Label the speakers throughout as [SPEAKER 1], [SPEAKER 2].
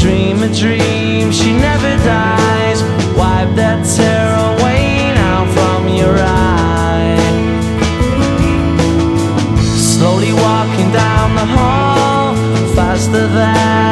[SPEAKER 1] dream, a dream, she never dies. Wipe that tear away now from your eye. Slowly walking down the hall, faster than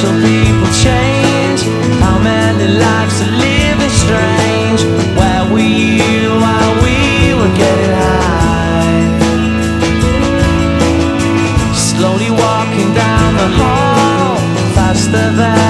[SPEAKER 1] shall people change? How many lives are living strange? Where were you while we were getting high? Slowly walking down the hall, faster than.